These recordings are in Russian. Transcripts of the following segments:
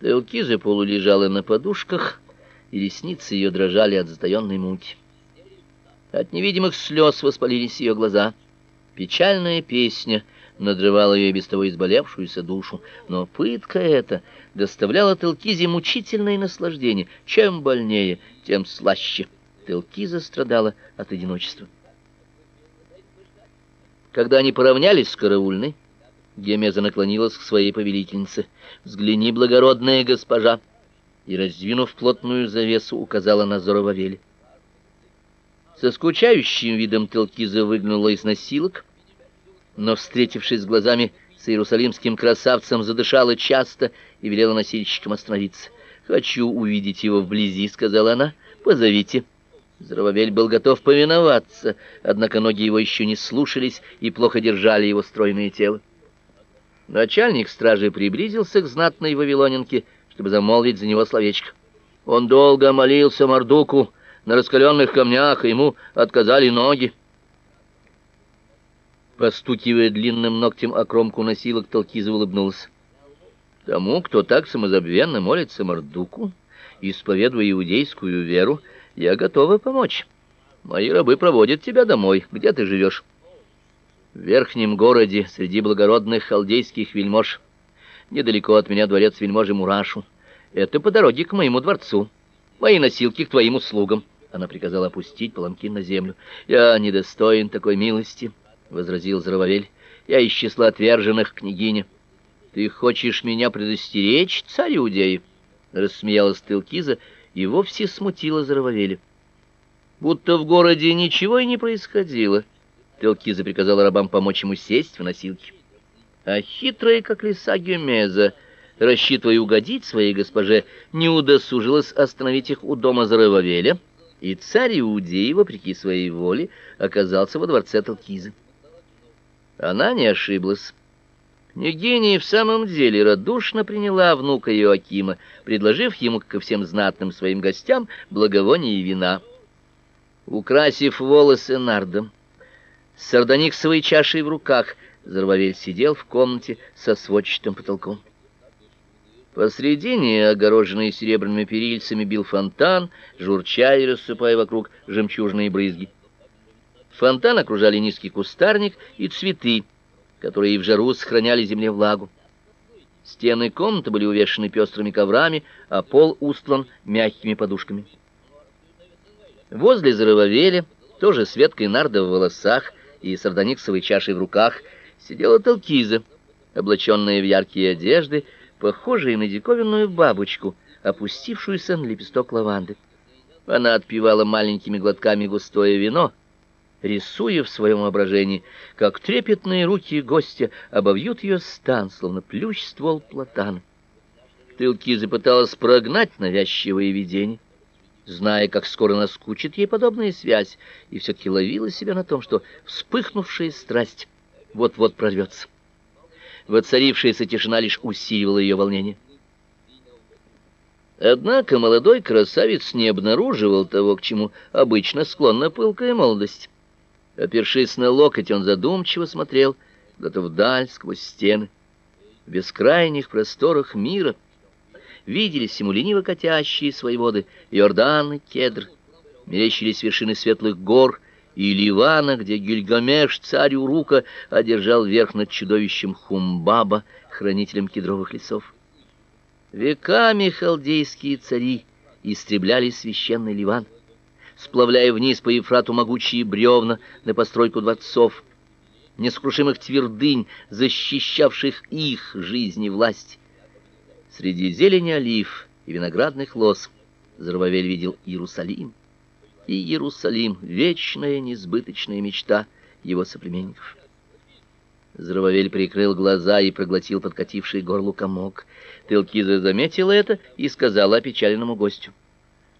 Телкиза полулежала на подушках, и ресницы ее дрожали от затаенной муки. От невидимых слез воспалились ее глаза. Печальная песня надрывала ее без того изболевшуюся душу, но пытка эта доставляла Телкизе мучительное наслаждение. Чем больнее, тем слаще. Телкиза страдала от одиночества. Когда они поравнялись с караульной, Гемеза наклонилась к своей повелительнице. «Взгляни, благородная госпожа!» И, раздвинув плотную завесу, указала на Зоровавель. Со скучающим видом Телкиза выглянула из носилок, но, встретившись глазами с иерусалимским красавцем, задышала часто и велела носильщикам остановиться. «Хочу увидеть его вблизи», — сказала она. «Позовите». Здорововель был готов повиноваться, однако ноги его еще не слушались и плохо держали его стройное тело. Начальник стражи приблизился к знатной вавилонянке, чтобы замолвить за него словечко. Он долго молился Мордуку на раскаленных камнях, и ему отказали ноги. Постукивая длинным ногтем о кромку носилок, Талкиза улыбнулся. Тому, кто так самозабвенно молится Мордуку, исповедуя иудейскую веру, я готова помочь. Мои рабы проводят тебя домой. Где ты живешь?» В верхнем городе среди благородных халдейских вельмож. Недалеко от меня дворец вельможи Мурашу. Это по дороге к моему дворцу. Мои носилки к твоим услугам. Она приказала опустить паланкин на землю. Я недостоин такой милости, возразил Зарававель. Я из числа отверженных княгиня. Ты хочешь меня предостеречь, царь Иудеи? рассмеялась Телкиза и вовсе смутила Зарававеля. Будто в городе ничего и не происходило. Телкиза приказала рабам помочь ему сесть в носилки. А хитрая, как лиса Гюмеза, рассчитывая угодить своей госпоже, не удосужилась остановить их у дома Зарававеля, и царь Иудеи, вопреки своей воле, оказался во дворце Телкизы. Она не ошиблась. Княгиня в самом деле радушно приняла внука Иоакима, предложив ему, как и всем знатным своим гостям, благовоние и вина. Украсив волосы нардом, с сардониксовой чашей в руках, Зарвавель сидел в комнате со сводчатым потолком. Посредине, огороженный серебряными перильцами, бил фонтан, журча и рассыпая вокруг жемчужные брызги. Фонтан окружали низкий кустарник и цветы, которые в жару сохраняли земле влагу. Стены комнаты были увешаны пестрыми коврами, а пол устлан мягкими подушками. Возле Зарывавеля, тоже с веткой нарда в волосах, и сардониксовой чашей в руках сидела Талкиза, облаченная в яркие одежды, похожая на диковинную бабочку, опустившуюся на лепесток лаванды. Она отпивала маленькими глотками густое вино, рисуя в своем воображении, как трепетные руки гостя обовьют ее стан, словно плющ ствол платана. Тылкиза пыталась прогнать навязчивое видение, зная, как скоро наскучит ей подобная связь, и все-таки ловила себя на том, что вспыхнувшая страсть вот-вот прорвется. Воцарившаяся тишина лишь усиливала ее волнение. Однако молодой красавец не обнаруживал того, к чему обычно склонна пылкая молодость. Опершись на локоть, он задумчиво смотрел куда-то вдаль, сквозь стены. В бескрайних просторах мира — виделись ему лениво катящие свои воды Иордан и Кедр, мерещились вершины светлых гор и Ливана, где Гильгамеш, царь Урука, одержал верх над чудовищем Хумбаба, хранителем кедровых лесов. Веками халдейские цари истребляли священный Ливан, сплавляя вниз по Ефрату могучие бревна на постройку дворцов, нескрушимых твердынь, защищавших их жизнь и власть. Среди зелени олив и виноградных лоз Зарвавель видел Иерусалим. И Иерусалим — вечная несбыточная мечта его соплеменников. Зарвавель прикрыл глаза и проглотил подкативший горлу комок. Телкиза заметила это и сказала опечаленному гостю.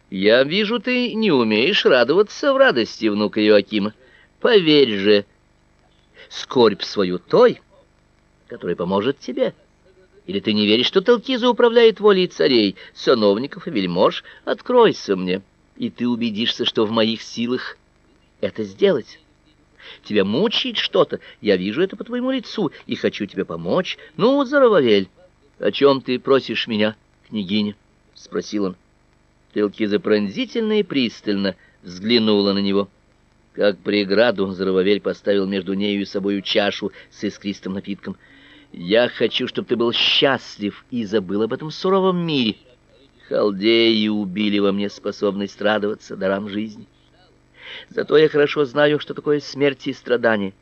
«Я вижу, ты не умеешь радоваться в радости внука Иоакима. Поверь же, скорбь свою той, который поможет тебе». Или ты не веришь, что Талкиза управляет волей царей, сановников и вельмож? Откройся мне, и ты убедишься, что в моих силах это сделать. Тебя мучает что-то, я вижу это по твоему лицу и хочу тебе помочь. Ну, Зарававель, о чем ты просишь меня? княгиня?» — спросил он. Телкиза пронзительно и пристально взглянула на него. Как преграду Зарававель поставил между нею и собою чашу с искристым напитком. «Я хочу, чтобы ты был счастлив и забыл об этом суровом мире. Халдеи убили во мне способность радоваться дарам жизни. Зато я хорошо знаю, что такое смерть и страдания»